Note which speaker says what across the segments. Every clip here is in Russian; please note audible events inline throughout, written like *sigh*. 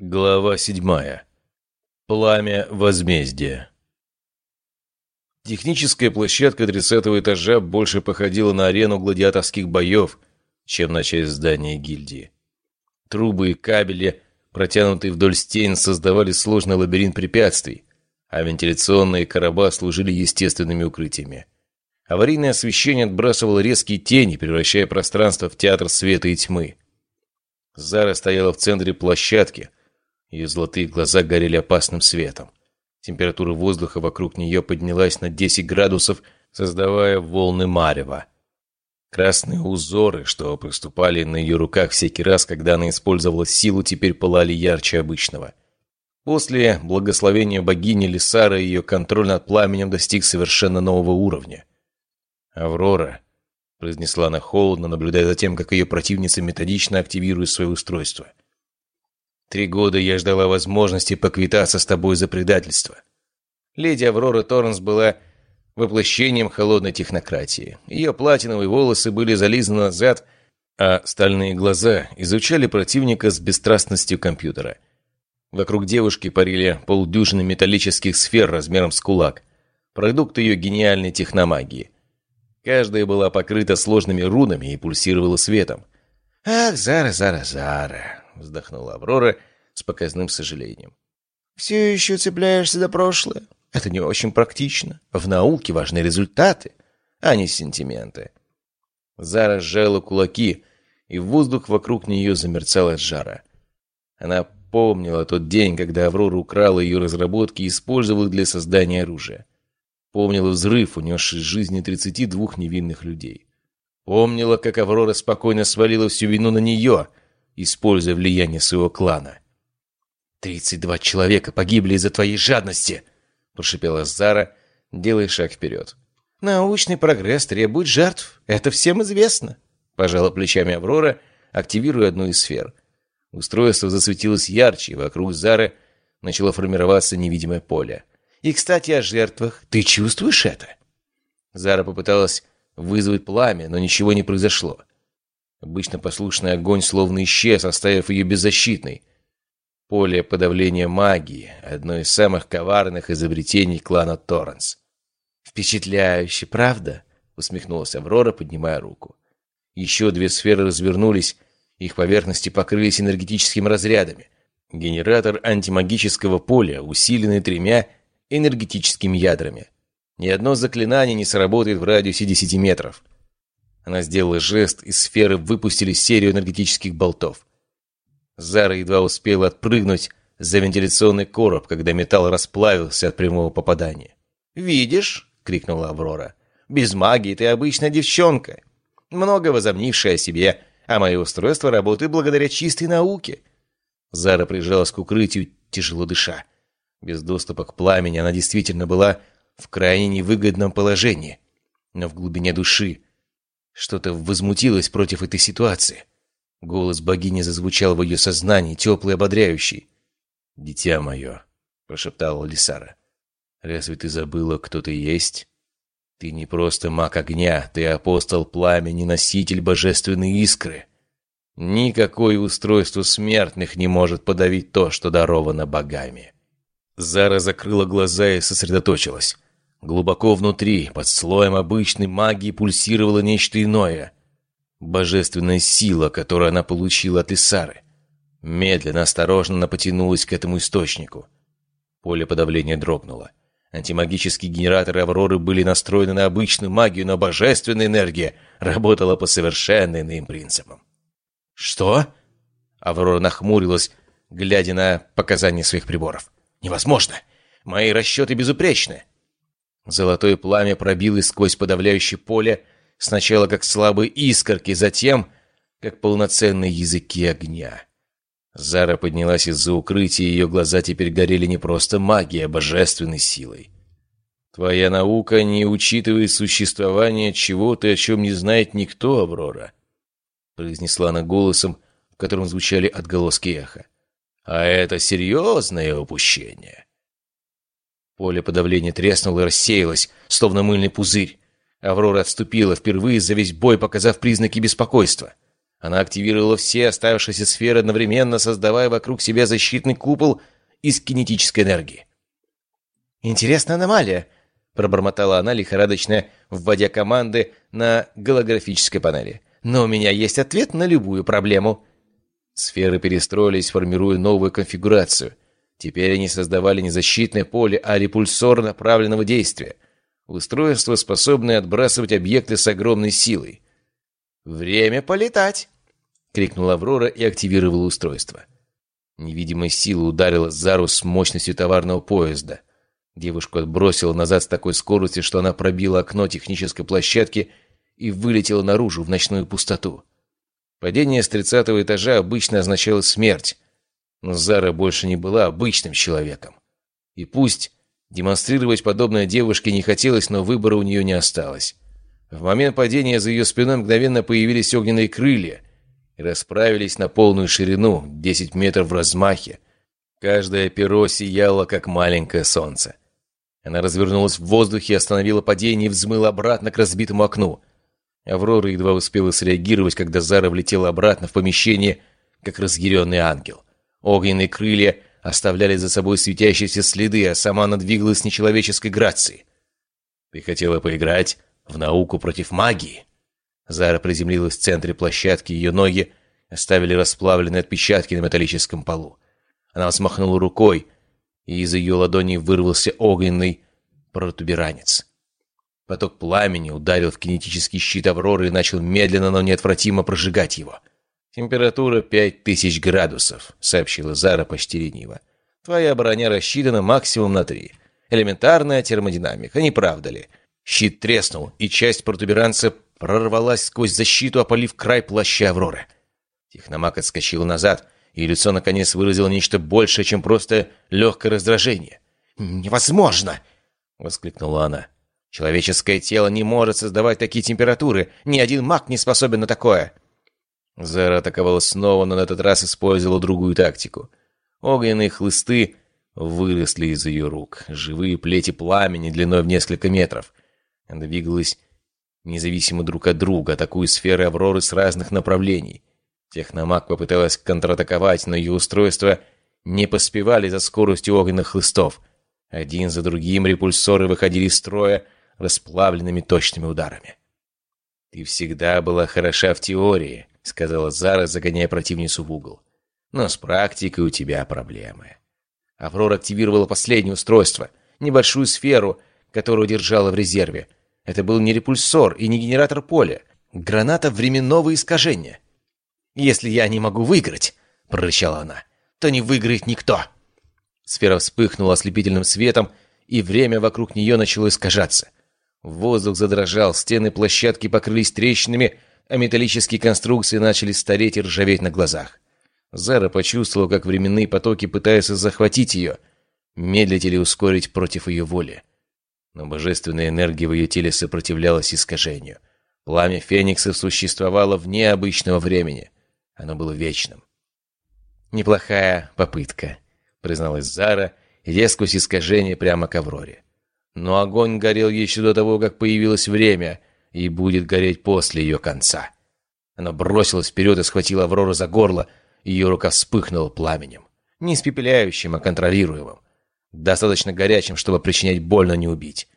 Speaker 1: Глава седьмая. Пламя возмездия. Техническая площадка 30 этажа больше походила на арену гладиаторских боев, чем на часть здания гильдии. Трубы и кабели, протянутые вдоль стен, создавали сложный лабиринт препятствий, а вентиляционные короба служили естественными укрытиями. Аварийное освещение отбрасывало резкие тени, превращая пространство в театр света и тьмы. Зара стояла в центре площадки, ее золотые глаза горели опасным светом. Температура воздуха вокруг нее поднялась на 10 градусов, создавая волны марева. Красные узоры, что проступали на ее руках всякий раз, когда она использовала силу, теперь пылали ярче обычного. После благословения богини Лисара ее контроль над пламенем достиг совершенно нового уровня. «Аврора», — произнесла она холодно, наблюдая за тем, как ее противница методично активирует свое устройство — Три года я ждала возможности поквитаться с тобой за предательство. Леди Аврора Торренс была воплощением холодной технократии. Ее платиновые волосы были зализаны назад, а стальные глаза изучали противника с бесстрастностью компьютера. Вокруг девушки парили полдюжины металлических сфер размером с кулак, продукт ее гениальной техномагии. Каждая была покрыта сложными рунами и пульсировала светом. «Ах, Зара, Зара, Зара!» — вздохнула Аврора с показным сожалением. «Все еще цепляешься за прошлое? Это не очень практично. В науке важны результаты, а не сентименты». Зара сжала кулаки, и воздух вокруг нее замерцал от жара. Она помнила тот день, когда Аврора украла ее разработки и использовала их для создания оружия. Помнила взрыв, унесший жизни 32 невинных людей. Помнила, как Аврора спокойно свалила всю вину на нее — используя влияние своего клана. «Тридцать два человека погибли из-за твоей жадности!» — прошипела Зара, делая шаг вперед. «Научный прогресс требует жертв, это всем известно», — пожала плечами Аврора, активируя одну из сфер. Устройство засветилось ярче, и вокруг Зары начало формироваться невидимое поле. «И, кстати, о жертвах. Ты чувствуешь это?» Зара попыталась вызвать пламя, но ничего не произошло. Обычно послушный огонь словно исчез, оставив ее беззащитной. Поле подавления магии — одно из самых коварных изобретений клана Торренс. «Впечатляюще, правда?» — усмехнулась Аврора, поднимая руку. Еще две сферы развернулись, их поверхности покрылись энергетическими разрядами. Генератор антимагического поля, усиленный тремя энергетическими ядрами. Ни одно заклинание не сработает в радиусе 10 метров. Она сделала жест, и сферы выпустили серию энергетических болтов. Зара едва успела отпрыгнуть за вентиляционный короб, когда металл расплавился от прямого попадания. «Видишь?» — крикнула Аврора. «Без магии ты обычная девчонка, много возомнившая о себе, а мое устройство работает благодаря чистой науке». Зара прижалась к укрытию, тяжело дыша. Без доступа к пламени она действительно была в крайне невыгодном положении. Но в глубине души что-то возмутилось против этой ситуации. Голос богини зазвучал в ее сознании, теплый, ободряющий. «Дитя мое», — прошептала Лисара, — «разве ты забыла, кто ты есть? Ты не просто маг огня, ты апостол пламени, носитель божественной искры. Никакое устройство смертных не может подавить то, что даровано богами». Зара закрыла глаза и сосредоточилась. Глубоко внутри, под слоем обычной магии, пульсировало нечто иное. Божественная сила, которую она получила от Исары. Медленно, осторожно она потянулась к этому источнику. Поле подавления дрогнуло. Антимагические генераторы Авроры были настроены на обычную магию, но божественная энергия работала по совершенно иным принципам. «Что?» Аврора нахмурилась, глядя на показания своих приборов. «Невозможно! Мои расчеты безупречны!» Золотое пламя пробилось сквозь подавляющее поле, сначала как слабые искорки, затем как полноценные языки огня. Зара поднялась из-за укрытия, и ее глаза теперь горели не просто магией, а божественной силой. «Твоя наука не учитывает существование чего-то, о чем не знает никто, Аврора», произнесла она голосом, в котором звучали отголоски эха. «А это серьезное упущение». Поле подавления треснуло и рассеялось, словно мыльный пузырь. Аврора отступила впервые за весь бой, показав признаки беспокойства. Она активировала все оставшиеся сферы, одновременно создавая вокруг себя защитный купол из кинетической энергии.
Speaker 2: «Интересная аномалия», — пробормотала она лихорадочно, вводя команды на голографической панели. «Но у меня есть ответ на любую проблему».
Speaker 1: Сферы перестроились, формируя новую конфигурацию. Теперь они создавали не защитное поле, а репульсор направленного действия. Устройство, способное отбрасывать объекты с огромной силой.
Speaker 2: «Время полетать!» — крикнула Аврора и активировала устройство.
Speaker 1: Невидимая сила ударила Зару с мощностью товарного поезда. Девушку отбросила назад с такой скоростью, что она пробила окно технической площадки и вылетела наружу в ночную пустоту. Падение с тридцатого этажа обычно означало смерть, но Зара больше не была обычным человеком. И пусть демонстрировать подобное девушке не хотелось, но выбора у нее не осталось. В момент падения за ее спиной мгновенно появились огненные крылья и расправились на полную ширину, 10 метров в размахе. Каждое перо сияло, как маленькое солнце. Она развернулась в воздухе, остановила падение и взмыла обратно к разбитому окну. Аврора едва успела среагировать, когда Зара влетела обратно в помещение, как разъяренный ангел. Огненные крылья оставляли за собой светящиеся следы, а сама она двигалась с нечеловеческой грацией. «Ты хотела поиграть в науку против магии?» Зара приземлилась в центре площадки, ее ноги оставили расплавленные отпечатки на металлическом полу. Она взмахнула рукой, и из ее ладони вырвался огненный протуберанец. Поток пламени ударил в кинетический щит Авроры и начал медленно, но неотвратимо прожигать его. «Температура пять тысяч градусов», — сообщила Зара почти лениво. «Твоя броня рассчитана максимум на три. Элементарная термодинамика, не правда ли?» Щит треснул, и часть протуберанца прорвалась сквозь защиту, опалив край плаща Авроры. Техномаг отскочил назад, и лицо наконец выразило нечто большее, чем просто легкое раздражение.
Speaker 2: «Невозможно!» — воскликнула она. «Человеческое тело не может создавать такие температуры. Ни один маг не способен на такое!»
Speaker 1: Зара атаковала снова, но на этот раз использовала другую тактику. Огненные хлысты выросли из ее рук. Живые плети пламени длиной в несколько метров. Она двигалась независимо друг от друга, атакуя сферы Авроры с разных направлений. Техномаг попыталась контратаковать, но ее устройства не поспевали за скоростью огненных хлыстов. Один за другим репульсоры выходили из строя расплавленными точными ударами. «Ты всегда была хороша в теории», — сказала Зара, загоняя противницу в угол. «Но с практикой у тебя проблемы». Аврора активировала последнее устройство, небольшую сферу, которую держала в резерве. Это был не репульсор и не генератор поля, граната временного искажения. «Если я не могу выиграть», — прорычала она, — «то не выиграет никто». Сфера вспыхнула ослепительным светом, и время вокруг нее начало искажаться. Воздух задрожал, стены площадки покрылись трещинами, а металлические конструкции начали стареть и ржаветь на глазах. Зара почувствовала, как временные потоки пытаются захватить ее, медлить или ускорить против ее воли. Но божественная энергия в ее теле сопротивлялась искажению. Пламя фениксов существовало вне обычного времени. Оно было вечным. «Неплохая попытка», — призналась Зара, идя сквозь искажение прямо к Авроре. «Но огонь горел еще до того, как появилось время, и будет гореть после ее конца». Она бросилась вперед и схватила Аврору за горло, ее рука вспыхнула пламенем. Не испепеляющим, а контролируемым. Достаточно горячим, чтобы причинять боль, но не убить.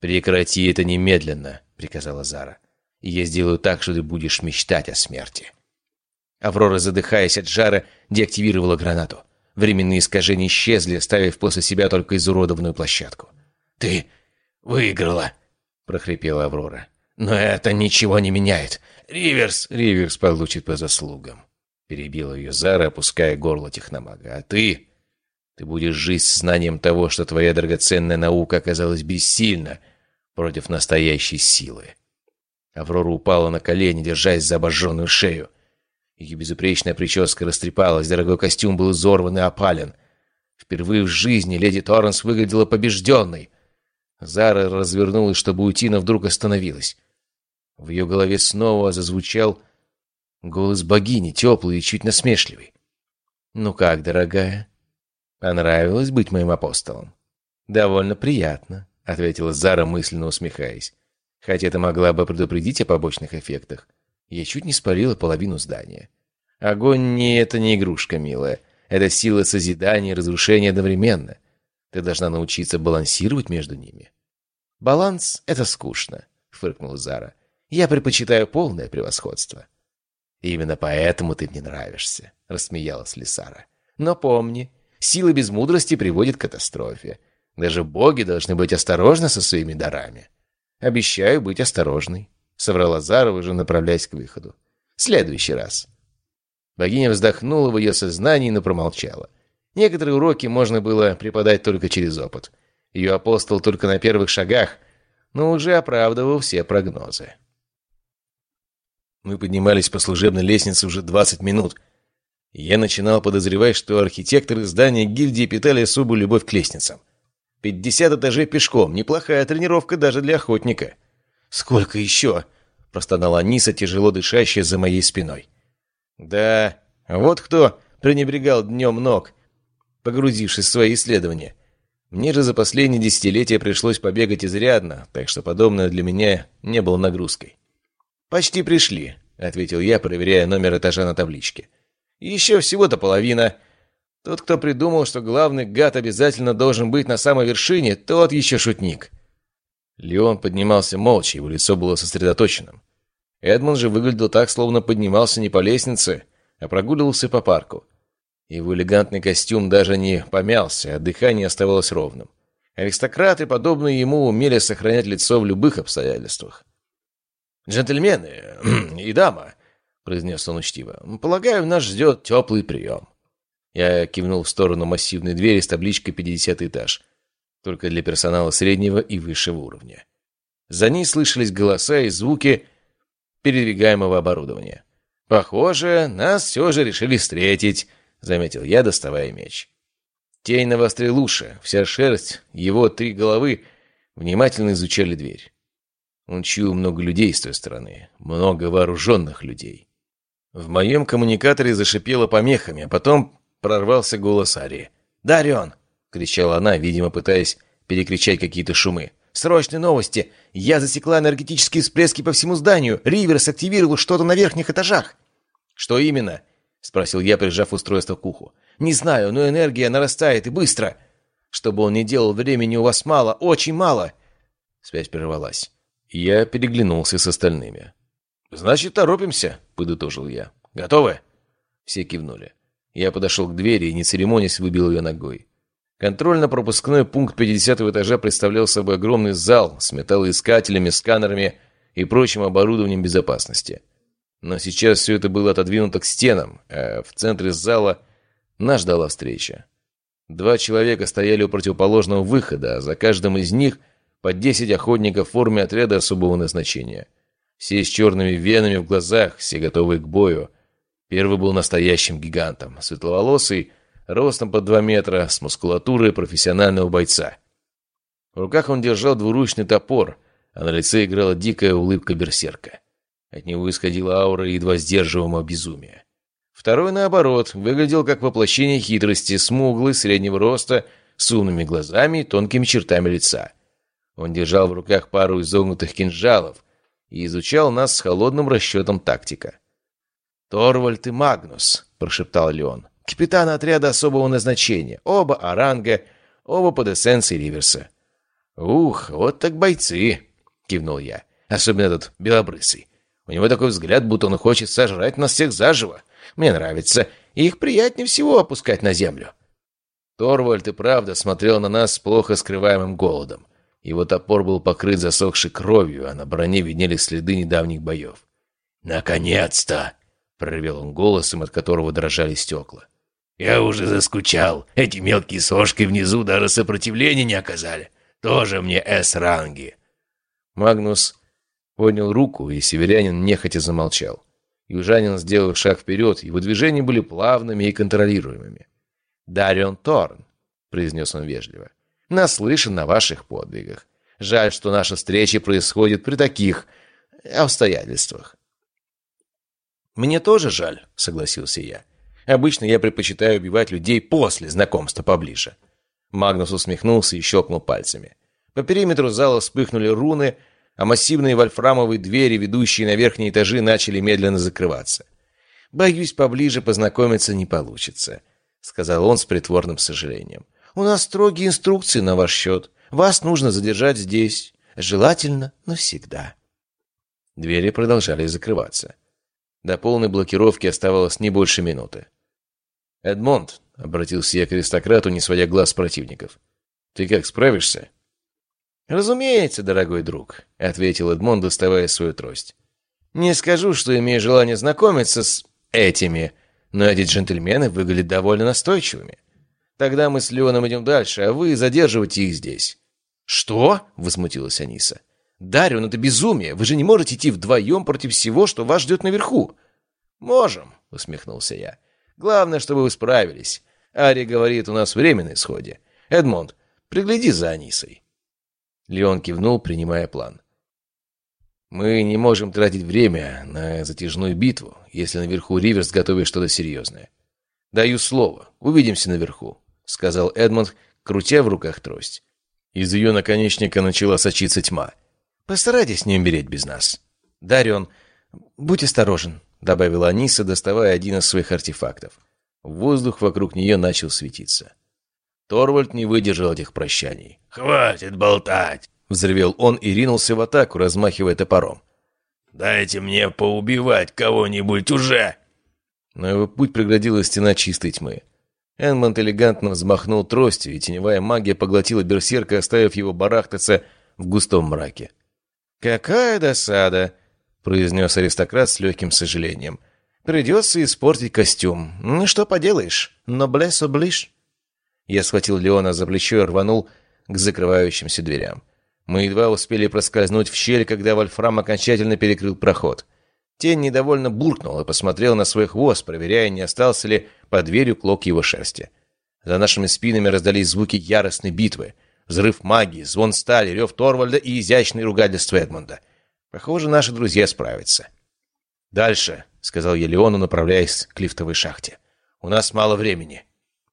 Speaker 1: «Прекрати это немедленно», — приказала Зара. «И я сделаю так, что ты будешь мечтать о смерти». Аврора, задыхаясь от жара, деактивировала гранату. Временные искажения исчезли, оставив после себя только изуродованную площадку.
Speaker 2: «Ты выиграла!» — прохрипела Аврора. «Но это ничего не меняет. Риверс...»
Speaker 1: «Риверс получит по заслугам», — перебила ее Зара, опуская горло техномага. «А ты...» «Ты будешь жить с знанием того, что твоя драгоценная наука оказалась бессильна против настоящей силы». Аврора упала на колени, держась за обожженную шею. Ее безупречная прическа растрепалась, дорогой костюм был изорван и опален. Впервые в жизни леди Торренс выглядела побежденной. Зара развернулась, чтобы уйти, но вдруг остановилась. В ее голове снова зазвучал голос богини, теплый и чуть насмешливый. «Ну как, дорогая, понравилось быть моим апостолом?» «Довольно приятно», — ответила Зара, мысленно усмехаясь. «Хотя ты могла бы предупредить о побочных эффектах.
Speaker 2: Я чуть не спалила половину здания. Огонь не это не игрушка, милая. Это сила созидания и разрушения одновременно. Ты должна научиться балансировать между ними. Баланс — это скучно, — фыркнула Зара. Я предпочитаю полное превосходство. Именно поэтому ты мне нравишься, — рассмеялась Лисара. Но помни, сила без мудрости приводит к катастрофе. Даже боги должны быть осторожны со своими дарами. Обещаю быть осторожной, — соврала Зара, уже направляясь к выходу. Следующий раз. Богиня вздохнула в ее сознании, но промолчала. Некоторые уроки можно было преподать только через опыт. Ее апостол только на первых шагах, но уже оправдывал все прогнозы.
Speaker 1: Мы поднимались по служебной лестнице уже 20 минут. Я начинал подозревать, что архитекторы здания гильдии питали особую любовь к лестницам. 50 этажей пешком, неплохая тренировка даже для охотника.
Speaker 2: «Сколько еще?» – простонала Ниса, тяжело дышащая за моей спиной.
Speaker 1: Да, вот кто пренебрегал днем ног, погрузившись в свои исследования. Мне же за последние десятилетия пришлось побегать изрядно, так что подобное для меня не было нагрузкой. «Почти пришли», — ответил я, проверяя номер этажа на табличке. «Еще всего-то половина. Тот, кто придумал, что главный гад обязательно должен быть на самой вершине, тот еще шутник». Леон поднимался молча, его лицо было сосредоточенным. Эдмон же выглядел так, словно поднимался не по лестнице, а прогуливался по парку. Его элегантный костюм даже не помялся, а дыхание оставалось ровным. Аристократы, подобные ему, умели сохранять лицо в любых обстоятельствах. «Джентльмены *clears throat* и дама», *clears throat* — произнес он учтиво, — «полагаю, нас ждет теплый прием». Я кивнул в сторону массивной двери с табличкой «50 этаж», только для персонала среднего и высшего уровня. За ней слышались голоса и звуки, передвигаемого оборудования. «Похоже, нас все же решили встретить», — заметил я, доставая меч. Тень навострил уши, вся шерсть, его три головы внимательно изучали дверь. Он чуял много людей с той стороны, много вооруженных людей. В моем коммуникаторе зашипело помехами, а потом прорвался голос Ари. «Дарион!» — кричала она, видимо, пытаясь перекричать какие-то шумы. Срочные новости. Я засекла энергетические всплески по всему зданию. Риверс активировал что-то на верхних этажах. Что именно? Спросил я, прижав устройство к уху. Не знаю, но энергия нарастает и быстро. Что бы он ни делал, времени у вас мало, очень мало. Связь прервалась. Я переглянулся с остальными. «Значит, торопимся», — подытожил я. «Готовы?» Все кивнули. Я подошел к двери и, не церемонясь, выбил ее ногой. Контрольно-пропускной пункт 50 этажа представлял собой огромный зал с металлоискателями, сканерами и прочим оборудованием безопасности. Но сейчас все это было отодвинуто к стенам, а в центре зала нас ждала встреча. Два человека стояли у противоположного выхода, а за каждым из них по 10 охотников в форме отряда особого назначения. Все с черными венами в глазах, все готовые к бою. Первый был настоящим гигантом, светловолосый, ростом под два метра, с мускулатурой профессионального бойца. В руках он держал двуручный топор, а на лице играла дикая улыбка берсерка. От него исходила аура едва сдерживаемого безумия. Второй, наоборот, выглядел как воплощение хитрости, смуглый, среднего роста, с умными глазами и тонкими чертами лица. Он держал в руках пару изогнутых кинжалов и изучал нас с холодным расчетом тактика. «Торвальд и Магнус», — прошептал Леон. Капитаны отряда особого назначения. Оба оранга, оба под эссенцией Риверса. «Ух, вот так бойцы!» — кивнул я. «Особенно этот белобрысый. У него такой взгляд, будто он хочет сожрать нас всех заживо. Мне нравится. их приятнее всего опускать на землю». Торвальд и правда смотрел на нас с плохо скрываемым голодом. Его топор был покрыт засохшей кровью, а на броне виднелись следы недавних боев. «Наконец-то!» — проревел он голосом, от которого дрожали стекла. Я уже заскучал. Эти мелкие сошки внизу даже сопротивления не оказали. Тоже мне С-ранги. Магнус поднял руку, и северянин нехотя замолчал. Южанин сделал шаг вперед, его движения были плавными и контролируемыми. «Дарион Торн», — произнес он вежливо, — «наслышан на ваших подвигах. Жаль, что наша встреча происходит при таких обстоятельствах». «Мне тоже жаль», — согласился я. Обычно я предпочитаю убивать людей после знакомства поближе». Магнус усмехнулся и щелкнул пальцами. По периметру зала вспыхнули руны,
Speaker 2: а массивные вольфрамовые двери, ведущие на верхние этажи, начали медленно закрываться. «Боюсь, поближе познакомиться не получится», — сказал он с притворным сожалением. «У нас строгие инструкции на ваш счет. Вас нужно задержать здесь. Желательно навсегда». Двери продолжали закрываться. До полной блокировки оставалось не больше минуты. «Эдмонд», — обратился я к аристократу, не сводя глаз противников, — «ты как, справишься?» «Разумеется, дорогой друг», — ответил Эдмонд, доставая свою трость. «Не скажу, что имею желание знакомиться с этими, но эти джентльмены выглядят довольно настойчивыми. Тогда мы с Леоном идем дальше, а вы задерживайте их здесь». «Что?» — возмутилась Аниса. «Дарион, это безумие! Вы же не можете идти вдвоем против всего, что вас ждет наверху!» «Можем», — усмехнулся я. «Главное, чтобы вы справились. Ари говорит, у нас время на исходе. Эдмонд, пригляди за Анисой». Леон кивнул, принимая план. «Мы не можем тратить время на затяжную битву, если наверху Риверс готовит что-то серьезное. Даю слово, увидимся наверху», — сказал Эдмонд, крутя в руках трость. Из ее наконечника начала сочиться тьма. «Постарайтесь не умереть без нас». «Дарион, будь осторожен», — добавила Аниса, доставая один из своих артефактов. Воздух вокруг нее начал светиться. Торвальд не выдержал этих прощаний.
Speaker 1: «Хватит болтать!»
Speaker 2: — взревел он и ринулся в атаку, размахивая топором.
Speaker 1: «Дайте мне поубивать кого-нибудь уже!»
Speaker 2: Но его путь преградила стена чистой тьмы. Энмонт элегантно взмахнул тростью, и теневая магия поглотила берсерка, оставив его барахтаться в густом мраке. «Какая досада!» — произнес аристократ с легким сожалением. «Придется испортить костюм. Ну, что поделаешь, но блесс облишь». Я схватил Леона за плечо и рванул к закрывающимся дверям. Мы едва успели проскользнуть в щель, когда Вольфрам окончательно перекрыл проход. Тень недовольно буркнул и посмотрел на свой хвост, проверяя, не остался ли под дверью клок его шерсти. За нашими спинами раздались звуки яростной битвы. Взрыв магии, звон стали, рев Торвальда и изящный ругательство Эдмунда. Похоже, наши друзья справятся. «Дальше», — сказал я Леону, направляясь к лифтовой шахте. «У нас мало времени».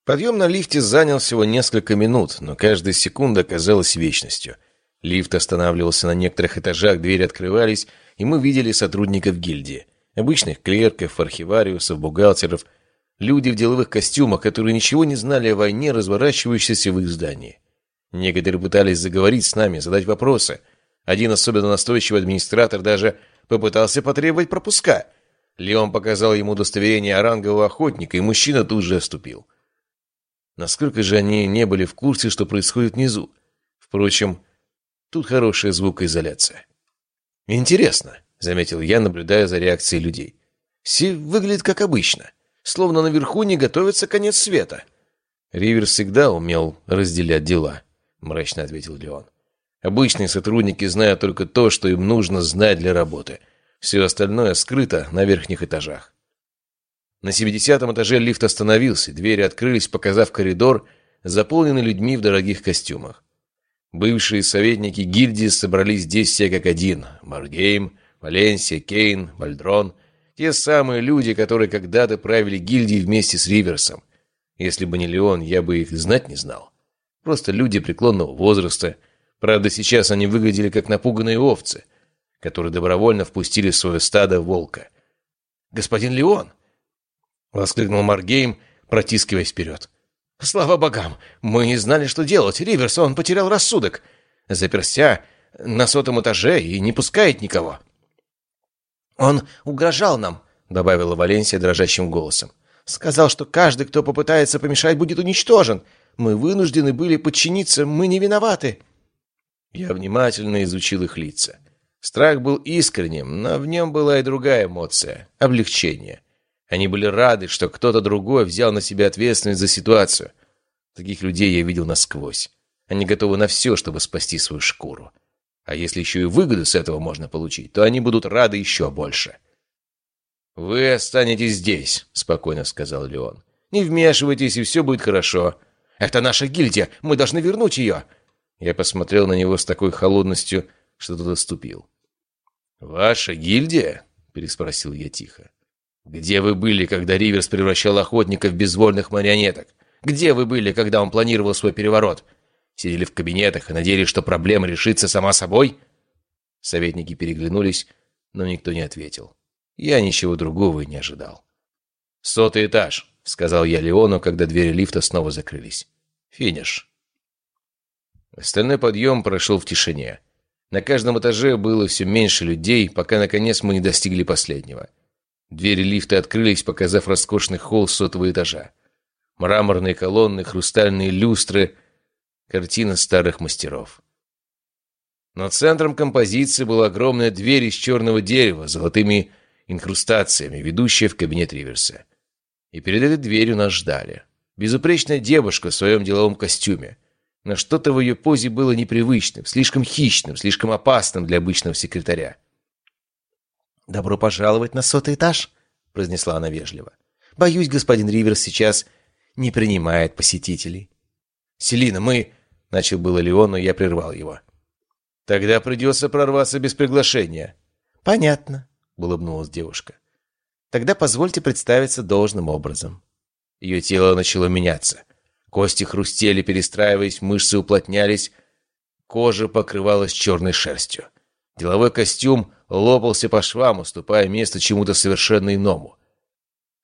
Speaker 2: Подъем на лифте занял всего несколько минут, но каждая секунда казалась вечностью. Лифт останавливался на некоторых этажах, двери открывались, и мы видели сотрудников гильдии. Обычных клерков, архивариусов, бухгалтеров. Люди в деловых костюмах, которые ничего не знали о войне, разворачивающейся в их здании. Некоторые пытались заговорить с нами, задать вопросы. Один особенно настойчивый администратор даже попытался потребовать пропуска. Леон показал ему удостоверение орангового охотника, и мужчина тут же отступил. Насколько же они не были в курсе, что происходит внизу? Впрочем, тут хорошая звукоизоляция. «Интересно», — заметил я, наблюдая за реакцией людей. «Все выглядит как обычно, словно наверху не готовится конец света». «Ривер всегда умел разделять дела», — мрачно ответил Леон. «Обычные сотрудники знают только то, что им нужно знать для работы. Все остальное скрыто на верхних этажах. На 70 этаже лифт остановился, двери открылись, показав коридор, заполненный людьми в дорогих костюмах. Бывшие советники гильдии собрались здесь все как один. Маргейм, Валенсия, Кейн, Вальдрон. Те самые люди, которые когда-то правили гильдией вместе с Риверсом. Если бы не Леон, я бы их знать не знал. Просто люди преклонного возраста. Правда, сейчас они выглядели как напуганные овцы, которые добровольно впустили в свое стадо волка. «Господин Леон!» — воскликнул Маргейм, протискиваясь вперед. «Слава богам! Мы не знали, что делать. Риверс, он потерял рассудок. Заперся на сотом этаже и не пускает никого». «Он угрожал нам», — добавила Валенсия дрожащим голосом. «Сказал, что каждый, кто попытается помешать, будет уничтожен. Мы вынуждены были подчиниться, мы не виноваты». Я внимательно изучил их лица. Страх был искренним, но в нем была и другая эмоция — облегчение. Они были рады, что кто-то другой взял на себя ответственность за ситуацию. Таких людей я видел насквозь. Они готовы на все, чтобы спасти свою шкуру. А если еще и выгоду с этого можно получить, то они будут рады еще больше. «Вы останетесь здесь», — спокойно сказал Леон. «Не вмешивайтесь, и все будет хорошо. Это наша гильдия, мы должны вернуть ее». Я посмотрел на него с такой холодностью, что тот отступил. «Ваша гильдия?» — переспросил я тихо. Где вы были, когда Риверс превращал охотников в безвольных марионеток? Где вы были, когда он планировал свой переворот? Сидели в кабинетах и надеялись, что проблема решится сама собой? Советники переглянулись, но никто не ответил. Я ничего другого и не ожидал. «Сотый этаж», — сказал я Леону, когда двери лифта снова закрылись. «Финиш». Остальной подъем прошел в тишине. На каждом этаже было все меньше людей, пока, наконец, мы не достигли последнего. Двери лифта открылись, показав роскошный холл сотого этажа. Мраморные колонны, хрустальные люстры, картина старых мастеров. Но центром композиции была огромная дверь из черного дерева с золотыми инкрустациями, ведущая в кабинет Риверса. И перед этой дверью нас ждали. Безупречная девушка в своем деловом костюме. Но что-то в ее позе было непривычным, слишком хищным, слишком опасным для обычного секретаря.
Speaker 3: «Добро пожаловать на сотый этаж», — произнесла она вежливо. «Боюсь, господин Риверс сейчас не принимает посетителей».
Speaker 2: «Селина, мы...» — начал было Леон, но я прервал его. «Тогда придется прорваться без приглашения».
Speaker 3: «Понятно», — улыбнулась девушка. «Тогда позвольте представиться должным образом».
Speaker 2: Ее тело начало меняться. Кости хрустели, перестраиваясь, мышцы уплотнялись, кожа покрывалась черной шерстью. Деловой костюм лопался по швам, уступая место чему-то совершенно иному.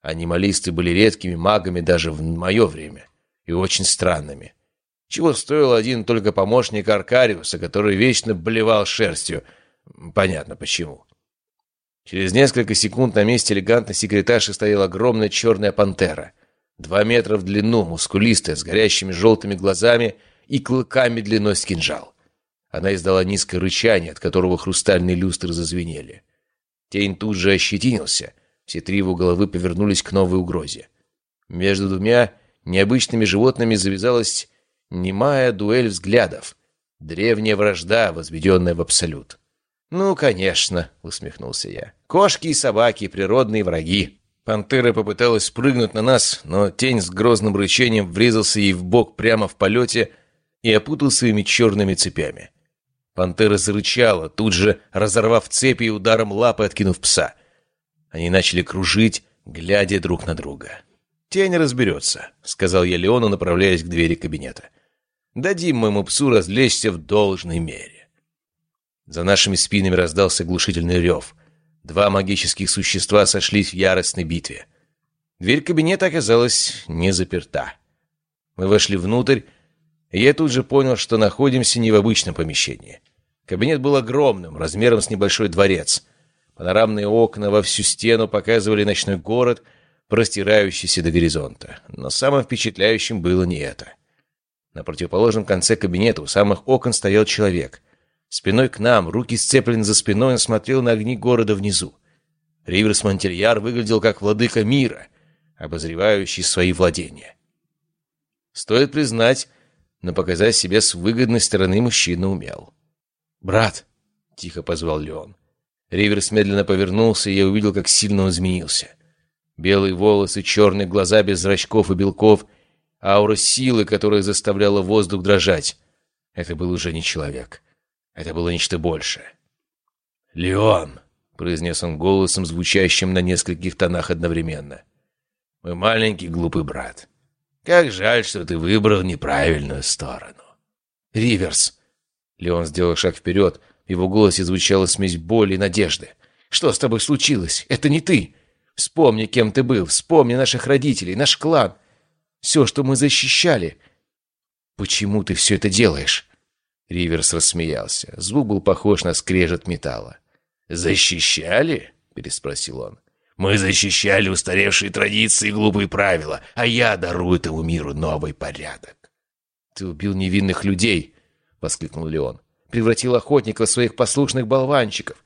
Speaker 2: Анималисты были редкими магами даже в мое время и очень странными. Чего стоил один только помощник Аркариуса, который вечно блевал шерстью. Понятно почему. Через несколько секунд на месте элегантной секретарши стояла огромная черная пантера. Два метра в длину, мускулистая, с горящими желтыми глазами и клыками длиной с кинжал. Она издала низкое рычание, от которого хрустальные люстры зазвенели. Тень тут же ощетинился. Все три его головы повернулись к новой угрозе. Между двумя необычными животными завязалась немая дуэль взглядов. Древняя вражда, возведенная в абсолют. «Ну, конечно», — усмехнулся я. «Кошки и собаки — природные враги». Пантера попыталась спрыгнуть на нас, но тень с грозным рычением врезался ей в бок прямо в полете и опутал своими черными цепями. Пантера зарычала, тут же разорвав цепи и ударом лапы откинув пса. Они начали кружить, глядя друг на друга. «Тень разберется», — сказал я Леону, направляясь к двери кабинета. «Дадим моему псу развлечься в должной мере». За нашими спинами раздался глушительный рев. Два магических существа сошлись в яростной битве. Дверь кабинета оказалась не заперта. Мы вошли внутрь, и я тут же понял, что находимся не в обычном помещении. Кабинет был огромным, размером с небольшой дворец. Панорамные окна во всю стену показывали ночной город, простирающийся до горизонта. Но самым впечатляющим было не это. На противоположном конце кабинета у самых окон стоял человек. Спиной к нам, руки сцеплены за спиной, он смотрел на огни города внизу. Риверс Монтельяр выглядел как владыка мира, обозревающий свои владения. Стоит признать, но показать себя с выгодной стороны мужчина умел. «Брат!» — тихо позвал Леон. Риверс медленно повернулся, и я увидел, как сильно он изменился. Белые волосы, черные глаза без зрачков и белков, аура силы, которая заставляла воздух дрожать. Это был уже не человек. Это было нечто большее. «Леон!» — произнес он голосом, звучащим на нескольких тонах одновременно. «Мой маленький глупый брат. Как жаль, что ты выбрал неправильную сторону. Риверс. Леон сделал шаг вперед. В его голосе звучала смесь боли и надежды. Что с тобой случилось? Это не ты. Вспомни, кем ты был. Вспомни наших родителей, наш клан. Все, что мы защищали. Почему ты все это делаешь? Риверс рассмеялся. Звук был похож на скрежет металла. «Защищали?» — переспросил он. Мы защищали устаревшие традиции и глупые правила, а я дарую этому миру новый порядок. «Ты убил невинных людей!» — воскликнул Леон. «Превратил охотников в своих послушных болванчиков.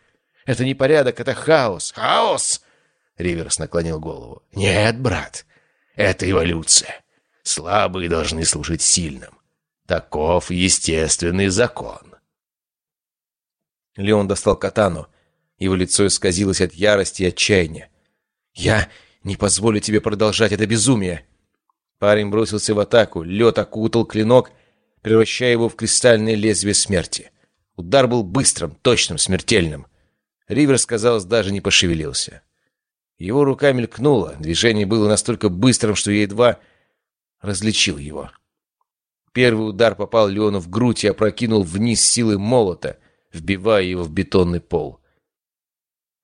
Speaker 2: Это не порядок, это хаос!» «Хаос!» — Риверс наклонил голову. «Нет, брат, это эволюция. Слабые должны служить сильным. Таков естественный закон». Леон достал катану. Его лицо исказилось от ярости и отчаяния. «Я не позволю тебе продолжать это безумие!» Парень бросился в атаку, лед окутал клинок, превращая его в кристальное лезвие смерти. Удар был быстрым, точным, смертельным. Риверс, казалось, даже не пошевелился. Его рука мелькнула, движение было настолько быстрым, что я едва различил его. Первый удар попал Леону в грудь и опрокинул вниз силы молота.
Speaker 1: вбивая его в бетонный пол.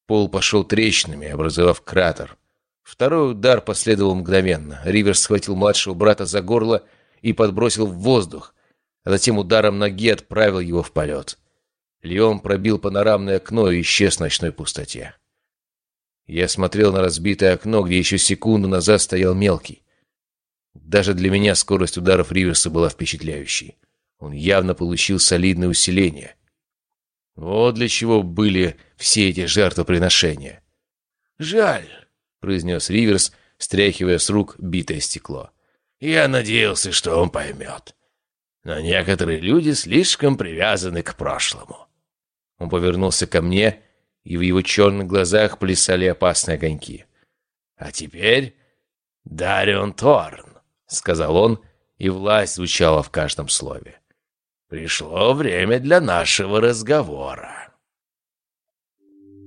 Speaker 1: Пол пошел трещинами, образовав кратер. Второй удар последовал мгновенно. Риверс схватил младшего брата за горло и подбросил в воздух, а затем ударом ноги отправил его в полет. Леон пробил панорамное окно и исчез в ночной пустоте. Я смотрел на разбитое окно, где еще секунду назад стоял мелкий. Даже для меня скорость ударов Риверса была впечатляющей. Он явно получил солидное усиление. Вот для чего были все эти жертвоприношения. «Жаль», — произнес Риверс, стряхивая с рук битое стекло. «Я надеялся, что он поймет. Но некоторые люди слишком привязаны к прошлому». Он повернулся ко мне, и в его черных глазах плясали опасные огоньки. «А теперь Дарион Торн», — сказал он, и власть звучала в каждом слове. «Пришло время для нашего разговора».